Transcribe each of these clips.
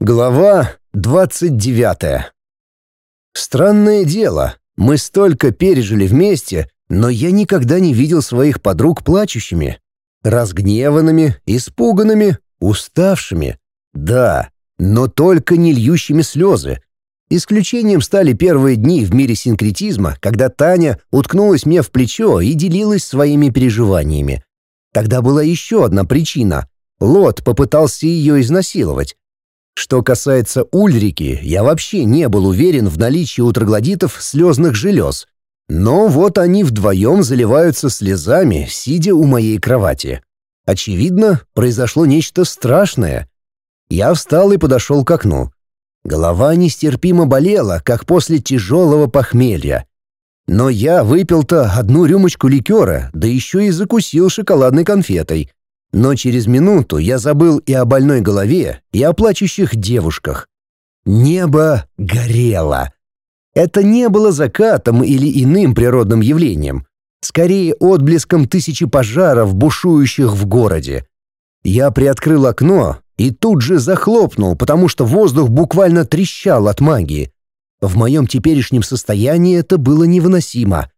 Глава двадцать девятая. Странное дело, мы столько пережили вместе, но я никогда не видел своих подруг плачущими, разгневанными, испуганными, уставшими. Да, но только не льющими слезы. Исключением стали первые дни в мире синкретизма, когда Таня уткнулась мне в плечо и делилась своими переживаниями. Тогда была еще одна причина. Лот попытался ее изнасиловать. Что касается Ульрики, я вообще не был уверен в наличии у троглодитов слезных желез. Но вот они вдвоем заливаются слезами, сидя у моей кровати. Очевидно, произошло нечто страшное. Я встал и подошел к окну. Голова нестерпимо болела, как после тяжелого похмелья. Но я выпил-то одну рюмочку ликера, да еще и закусил шоколадной конфетой. Но через минуту я забыл и о больной голове, и о плачущих девушках. Небо горело. Это не было закатом или иным природным явлением. Скорее, отблеском тысячи пожаров, бушующих в городе. Я приоткрыл окно и тут же захлопнул, потому что воздух буквально трещал от магии. В моем теперешнем состоянии это было невыносимо.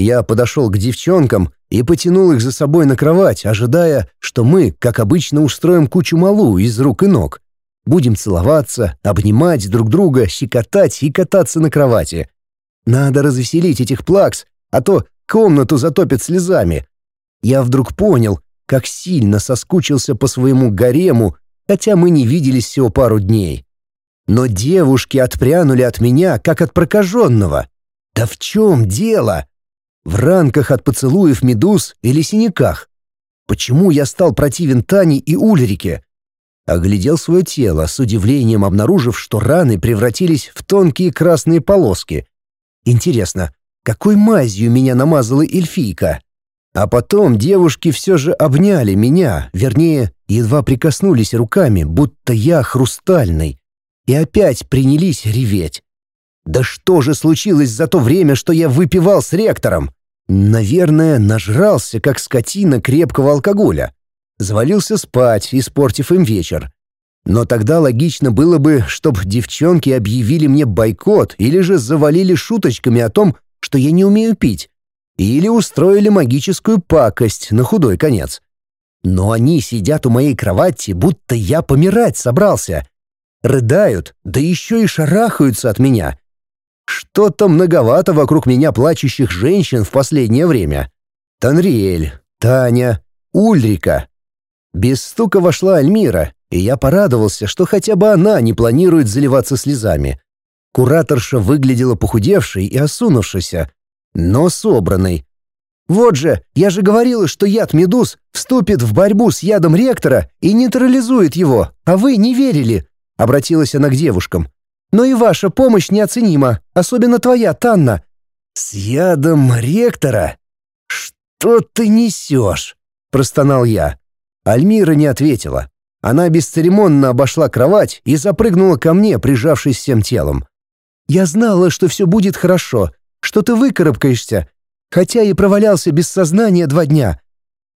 Я подошел к девчонкам и потянул их за собой на кровать, ожидая, что мы, как обычно, устроим кучу малу из рук и ног. Будем целоваться, обнимать друг друга, щекотать и кататься на кровати. Надо развеселить этих плакс, а то комнату затопит слезами. Я вдруг понял, как сильно соскучился по своему гарему, хотя мы не виделись всего пару дней. Но девушки отпрянули от меня, как от прокаженного. Да в чем дело? В ранках от поцелуев медуз или синяках? Почему я стал противен Тане и Ульрике? Оглядел свое тело, с удивлением обнаружив, что раны превратились в тонкие красные полоски. Интересно, какой мазью меня намазала эльфийка? А потом девушки все же обняли меня, вернее, едва прикоснулись руками, будто я хрустальный, и опять принялись реветь. Да что же случилось за то время, что я выпивал с ректором? Наверное, нажрался, как скотина крепкого алкоголя. Завалился спать, испортив им вечер. Но тогда логично было бы, чтобы девчонки объявили мне бойкот или же завалили шуточками о том, что я не умею пить. Или устроили магическую пакость на худой конец. Но они сидят у моей кровати, будто я помирать собрался. Рыдают, да еще и шарахаются от меня. Что-то многовато вокруг меня плачущих женщин в последнее время. Танриэль, Таня, Ульрика. Без стука вошла Альмира, и я порадовался, что хотя бы она не планирует заливаться слезами. Кураторша выглядела похудевшей и осунувшейся, но собранной. «Вот же, я же говорила, что яд медуз вступит в борьбу с ядом ректора и нейтрализует его, а вы не верили», — обратилась она к девушкам. Но и ваша помощь неоценима, особенно твоя, Танна». «С ядом ректора? Что ты несешь?» — простонал я. Альмира не ответила. Она бесцеремонно обошла кровать и запрыгнула ко мне, прижавшись всем телом. «Я знала, что все будет хорошо, что ты выкарабкаешься, хотя и провалялся без сознания два дня.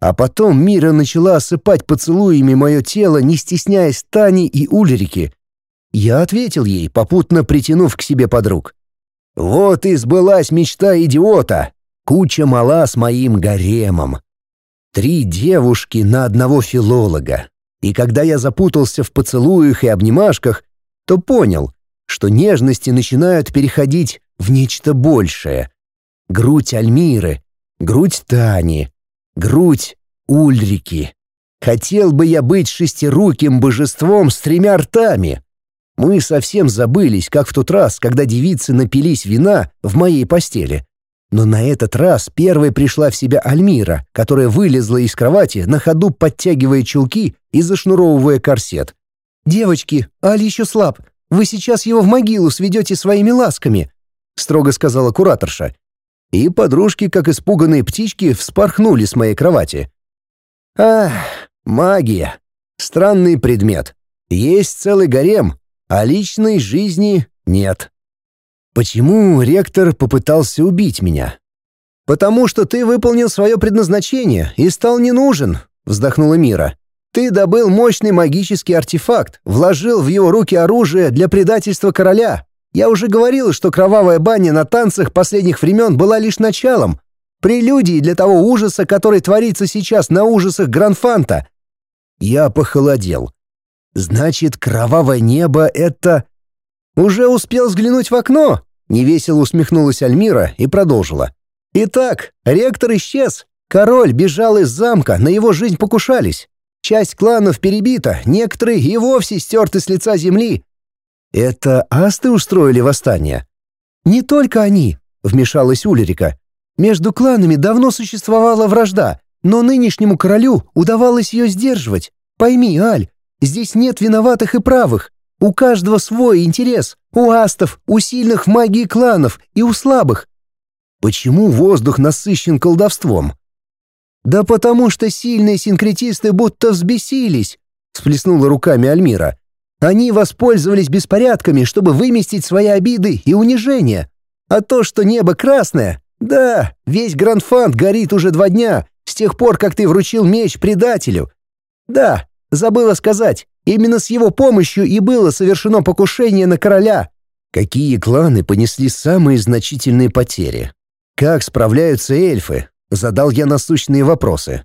А потом Мира начала осыпать поцелуями мое тело, не стесняясь Тани и Ульрики. Я ответил ей, попутно притянув к себе подруг. «Вот и сбылась мечта идиота! Куча мала с моим гаремом!» Три девушки на одного филолога. И когда я запутался в поцелуях и обнимашках, то понял, что нежности начинают переходить в нечто большее. Грудь Альмиры, грудь Тани, грудь Ульрики. Хотел бы я быть шестируким божеством с тремя ртами, мы совсем забылись, как в тот раз, когда девицы напились вина в моей постели. Но на этот раз первой пришла в себя Альмира, которая вылезла из кровати, на ходу подтягивая чулки и зашнуровывая корсет. «Девочки, Али еще слаб. Вы сейчас его в могилу сведете своими ласками», — строго сказала кураторша. И подружки, как испуганные птички, вспорхнули с моей кровати. «Ах, магия. Странный предмет. Есть целый гарем, а личной жизни нет. Почему ректор попытался убить меня? «Потому что ты выполнил свое предназначение и стал не нужен», — вздохнула Мира. Ты добыл мощный магический артефакт, вложил в его руки оружие для предательства короля. Я уже говорил, что кровавая баня на танцах последних времен была лишь началом, прелюдией для того ужаса, который творится сейчас на ужасах Гранфанта. Я похолодел. Значит, кровавое небо — это... Уже успел взглянуть в окно? Невесело усмехнулась Альмира и продолжила. Итак, ректор исчез. Король бежал из замка, на его жизнь покушались. Часть кланов перебита, некоторые и вовсе стерты с лица земли. Это асты устроили восстание? Не только они, вмешалась Улерика. Между кланами давно существовала вражда, но нынешнему королю удавалось ее сдерживать. Пойми, Аль, здесь нет виноватых и правых. У каждого свой интерес. У астов, у сильных в магии кланов и у слабых. Почему воздух насыщен колдовством? «Да потому что сильные синкретисты будто взбесились», — сплеснула руками Альмира. «Они воспользовались беспорядками, чтобы выместить свои обиды и унижения. А то, что небо красное, да, весь Грандфант горит уже два дня, с тех пор, как ты вручил меч предателю. Да, забыла сказать, именно с его помощью и было совершено покушение на короля». Какие кланы понесли самые значительные потери? Как справляются эльфы? Задал я насущные вопросы.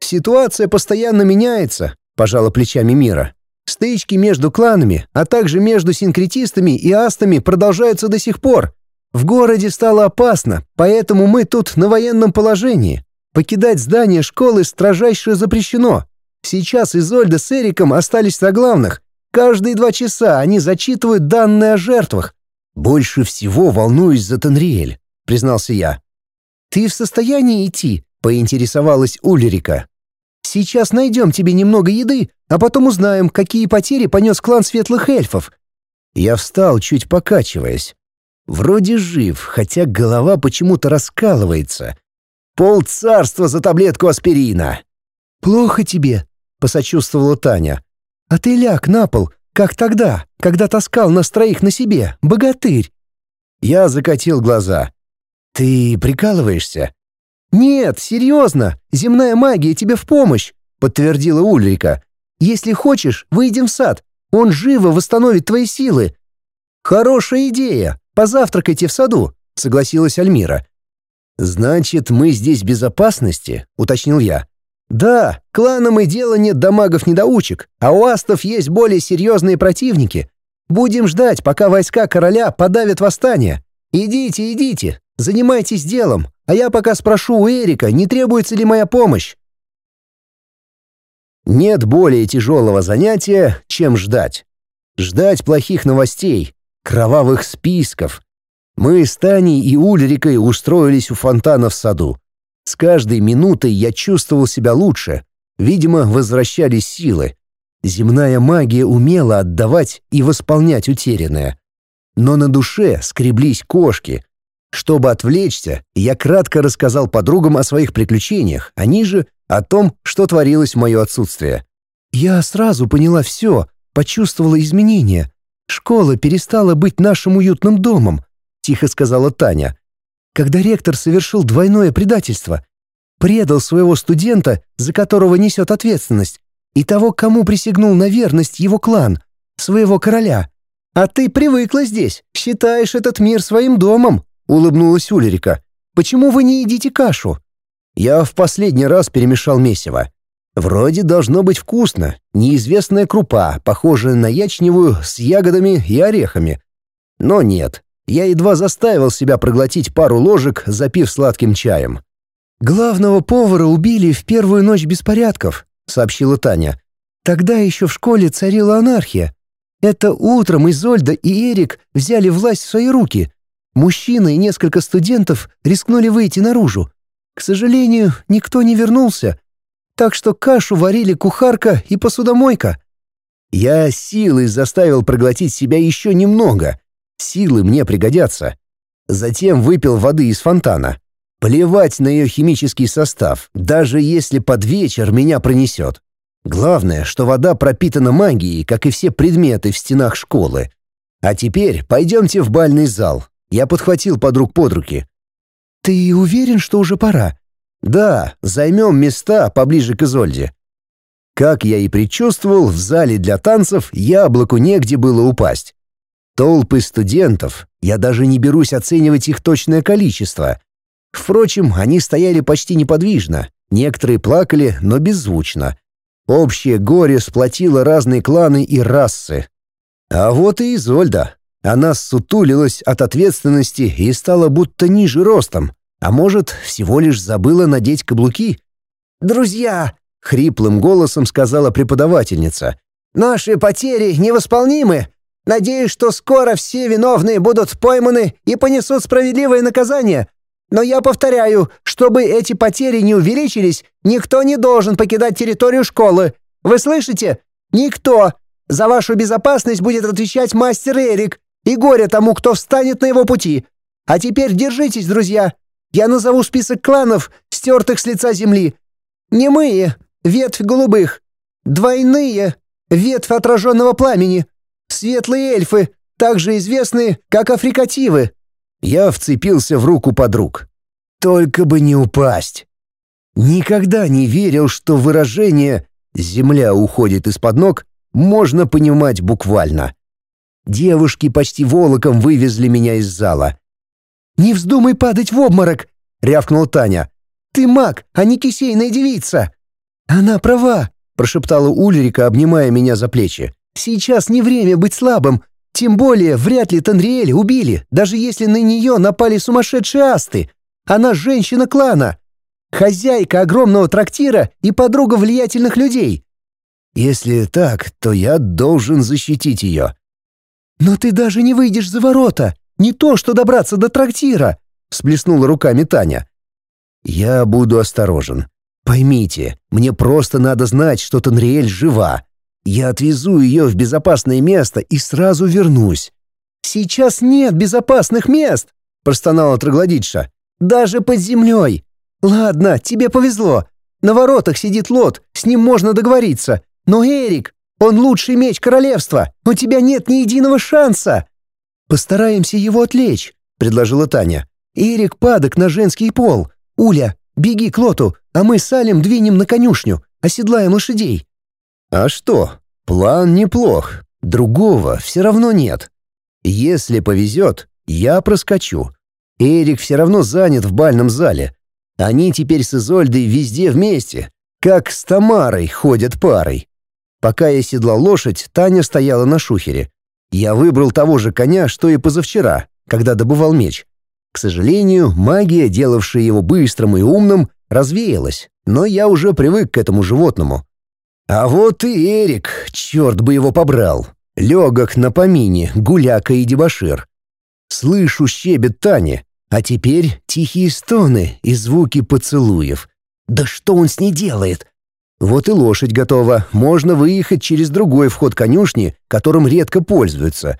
«Ситуация постоянно меняется», — пожала плечами Мира. «Стычки между кланами, а также между синкретистами и астами продолжаются до сих пор. В городе стало опасно, поэтому мы тут на военном положении. Покидать здание школы строжайше запрещено. Сейчас Изольда с Эриком остались на главных. Каждые два часа они зачитывают данные о жертвах. «Больше всего волнуюсь за Танриэль», — признался я. «Ты в состоянии идти?» — поинтересовалась Ульрика. «Сейчас найдем тебе немного еды, а потом узнаем, какие потери понес клан светлых эльфов». Я встал, чуть покачиваясь. Вроде жив, хотя голова почему-то раскалывается. Пол царства за таблетку аспирина. «Плохо тебе», — посочувствовала Таня. «А ты ляг на пол, как тогда, когда таскал нас троих на себе, богатырь». Я закатил глаза. «Ты прикалываешься?» «Нет, серьезно, земная магия тебе в помощь», — подтвердила Ульрика. «Если хочешь, выйдем в сад, он живо восстановит твои силы». «Хорошая идея, позавтракайте в саду», — согласилась Альмира. «Значит, мы здесь в безопасности?» — уточнил я. «Да, кланам и дела нет до магов-недоучек, а у астов есть более серьезные противники. Будем ждать, пока войска короля подавят восстание. Идите, идите, Занимайтесь делом, а я пока спрошу у Эрика, не требуется ли моя помощь. Нет более тяжелого занятия, чем ждать. Ждать плохих новостей, кровавых списков. Мы с Таней и Ульрикой устроились у фонтана в саду. С каждой минутой я чувствовал себя лучше. Видимо, возвращались силы. Земная магия умела отдавать и восполнять утерянное. Но на душе скреблись кошки — чтобы отвлечься, я кратко рассказал подругам о своих приключениях, они же о том, что творилось в мое отсутствие. «Я сразу поняла все, почувствовала изменения. Школа перестала быть нашим уютным домом», — тихо сказала Таня. «Когда ректор совершил двойное предательство, предал своего студента, за которого несет ответственность, и того, кому присягнул на верность его клан, своего короля. А ты привыкла здесь, считаешь этот мир своим домом, улыбнулась Улерика. «Почему вы не едите кашу?» Я в последний раз перемешал месиво. Вроде должно быть вкусно. Неизвестная крупа, похожая на ячневую, с ягодами и орехами. Но нет. Я едва заставил себя проглотить пару ложек, запив сладким чаем. «Главного повара убили в первую ночь беспорядков», — сообщила Таня. «Тогда еще в школе царила анархия. Это утром Изольда и Эрик взяли власть в свои руки, Мужчина и несколько студентов рискнули выйти наружу. К сожалению, никто не вернулся, так что кашу варили кухарка и посудомойка. Я силой заставил проглотить себя еще немного. Силы мне пригодятся. Затем выпил воды из фонтана. Плевать на ее химический состав, даже если под вечер меня пронесет. Главное, что вода пропитана магией, как и все предметы в стенах школы. А теперь пойдемте в бальный зал, я подхватил подруг под руки. «Ты уверен, что уже пора?» «Да, займем места поближе к Изольде». Как я и предчувствовал, в зале для танцев яблоку негде было упасть. Толпы студентов, я даже не берусь оценивать их точное количество. Впрочем, они стояли почти неподвижно, некоторые плакали, но беззвучно. Общее горе сплотило разные кланы и расы. А вот и Изольда. Она сутулилась от ответственности и стала будто ниже ростом. А может, всего лишь забыла надеть каблуки? «Друзья!» — хриплым голосом сказала преподавательница. «Наши потери невосполнимы. Надеюсь, что скоро все виновные будут пойманы и понесут справедливое наказание. Но я повторяю, чтобы эти потери не увеличились, никто не должен покидать территорию школы. Вы слышите? Никто. За вашу безопасность будет отвечать мастер Эрик. И горе тому, кто встанет на его пути. А теперь держитесь, друзья. Я назову список кланов, стертых с лица земли. Немые — ветвь голубых. Двойные — ветвь отраженного пламени. Светлые эльфы, также известные как африкативы. Я вцепился в руку подруг. Только бы не упасть. Никогда не верил, что выражение «земля уходит из-под ног» можно понимать буквально. Девушки почти волоком вывезли меня из зала. «Не вздумай падать в обморок!» — рявкнула Таня. «Ты маг, а не кисейная девица!» «Она права!» — прошептала Ульрика, обнимая меня за плечи. «Сейчас не время быть слабым. Тем более, вряд ли Танриэль убили, даже если на нее напали сумасшедшие асты. Она женщина клана, хозяйка огромного трактира и подруга влиятельных людей. Если так, то я должен защитить ее. Но ты даже не выйдешь за ворота, не то что добраться до трактира, всплеснула руками Таня. Я буду осторожен. Поймите, мне просто надо знать, что Танриэль жива. Я отвезу ее в безопасное место и сразу вернусь. Сейчас нет безопасных мест, простонала троглодитша. Даже под землей. Ладно, тебе повезло. На воротах сидит Лот, с ним можно договориться. Но Эрик, он лучший меч королевства. У тебя нет ни единого шанса. Постараемся его отвлечь, предложила Таня. Эрик падок на женский пол. Уля, беги к Лоту, а мы с Алем двинем на конюшню, оседлаем лошадей. А что? План неплох. Другого все равно нет. Если повезет, я проскочу. Эрик все равно занят в бальном зале. Они теперь с Изольдой везде вместе, как с Тамарой ходят парой. Пока я седлал лошадь, Таня стояла на шухере. Я выбрал того же коня, что и позавчера, когда добывал меч. К сожалению, магия, делавшая его быстрым и умным, развеялась, но я уже привык к этому животному. А вот и Эрик, черт бы его побрал. Легок на помине, гуляка и дебошир. Слышу щебет Тани, а теперь тихие стоны и звуки поцелуев. Да что он с ней делает? Вот и лошадь готова, можно выехать через другой вход конюшни, которым редко пользуются.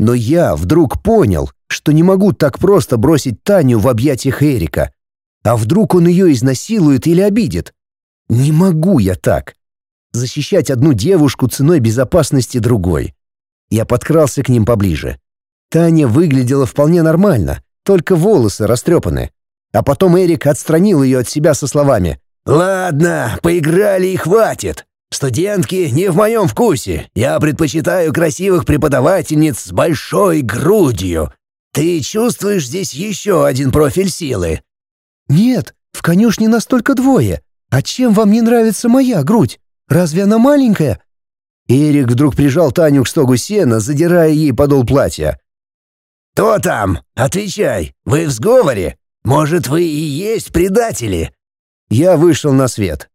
Но я вдруг понял, что не могу так просто бросить Таню в объятиях Эрика. А вдруг он ее изнасилует или обидит? Не могу я так защищать одну девушку ценой безопасности другой. Я подкрался к ним поближе. Таня выглядела вполне нормально, только волосы растрепаны. А потом Эрик отстранил ее от себя со словами «Ладно, поиграли и хватит. Студентки не в моем вкусе. Я предпочитаю красивых преподавательниц с большой грудью. Ты чувствуешь здесь еще один профиль силы?» «Нет, в конюшне настолько двое. А чем вам не нравится моя грудь?» Разве она маленькая?» Эрик вдруг прижал Таню к стогу сена, задирая ей подол платья. «Кто там? Отвечай! Вы в сговоре? Может, вы и есть предатели?» Я вышел на свет.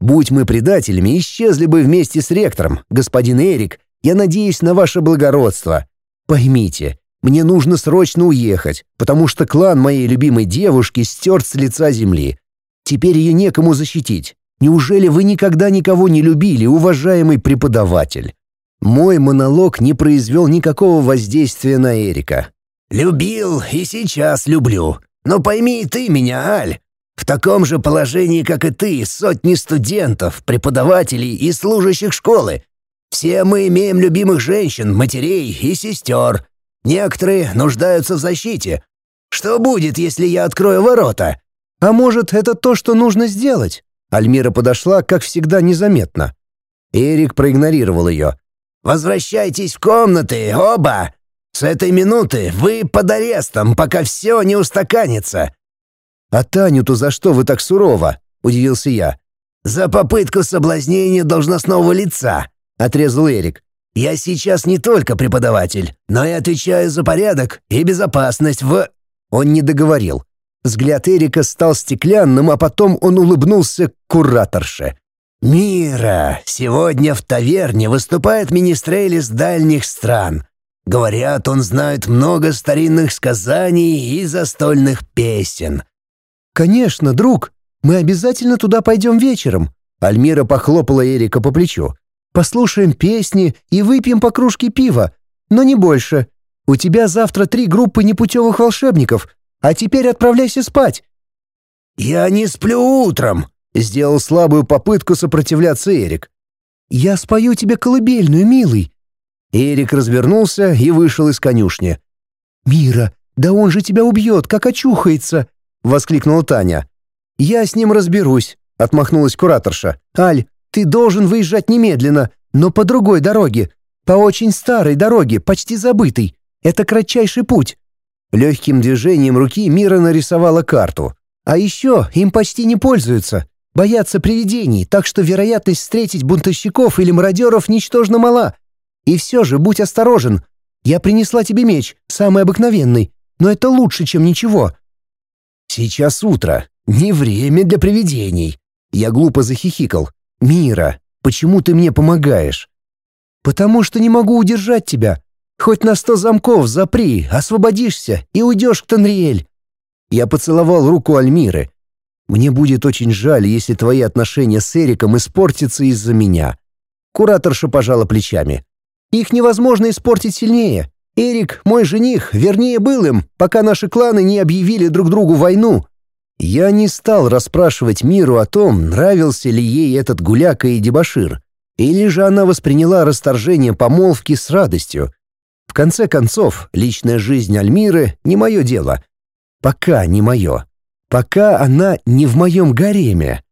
Будь мы предателями, исчезли бы вместе с ректором, господин Эрик. Я надеюсь на ваше благородство. Поймите, мне нужно срочно уехать, потому что клан моей любимой девушки стерт с лица земли. Теперь ее некому защитить. Неужели вы никогда никого не любили, уважаемый преподаватель? Мой монолог не произвел никакого воздействия на Эрика. «Любил и сейчас люблю. Но пойми ты меня, Аль. В таком же положении, как и ты, сотни студентов, преподавателей и служащих школы. Все мы имеем любимых женщин, матерей и сестер. Некоторые нуждаются в защите. Что будет, если я открою ворота? А может, это то, что нужно сделать? Альмира подошла, как всегда, незаметно. Эрик проигнорировал ее. «Возвращайтесь в комнаты, оба! С этой минуты вы под арестом, пока все не устаканится!» «А Таню-то за что вы так сурово?» — удивился я. «За попытку соблазнения должностного лица», — отрезал Эрик. «Я сейчас не только преподаватель, но и отвечаю за порядок и безопасность в...» Он не договорил. Взгляд Эрика стал стеклянным, а потом он улыбнулся кураторше. «Мира, сегодня в таверне выступает министрель из дальних стран. Говорят, он знает много старинных сказаний и застольных песен». «Конечно, друг, мы обязательно туда пойдем вечером». Альмира похлопала Эрика по плечу. «Послушаем песни и выпьем по кружке пива, но не больше. У тебя завтра три группы непутевых волшебников, а теперь отправляйся спать». «Я не сплю утром», Сделал слабую попытку сопротивляться Эрик. «Я спою тебе колыбельную, милый». Эрик развернулся и вышел из конюшни. «Мира, да он же тебя убьет, как очухается!» — воскликнула Таня. «Я с ним разберусь», — отмахнулась кураторша. «Аль, ты должен выезжать немедленно, но по другой дороге. По очень старой дороге, почти забытой. Это кратчайший путь». Легким движением руки Мира нарисовала карту. «А еще им почти не пользуются. Боятся привидений, так что вероятность встретить бунтовщиков или мародеров ничтожно мала. И все же будь осторожен. Я принесла тебе меч, самый обыкновенный, но это лучше, чем ничего». «Сейчас утро. Не время для привидений». Я глупо захихикал. «Мира, почему ты мне помогаешь?» «Потому что не могу удержать тебя. Хоть на сто замков запри, освободишься и уйдешь к Танриэль». Я поцеловал руку Альмиры. Мне будет очень жаль, если твои отношения с Эриком испортятся из-за меня». Кураторша пожала плечами. «Их невозможно испортить сильнее. Эрик — мой жених, вернее, был им, пока наши кланы не объявили друг другу войну». Я не стал расспрашивать Миру о том, нравился ли ей этот гуляка и дебошир, или же она восприняла расторжение помолвки с радостью. В конце концов, личная жизнь Альмиры — не мое дело. Пока не мое пока она не в моем гареме.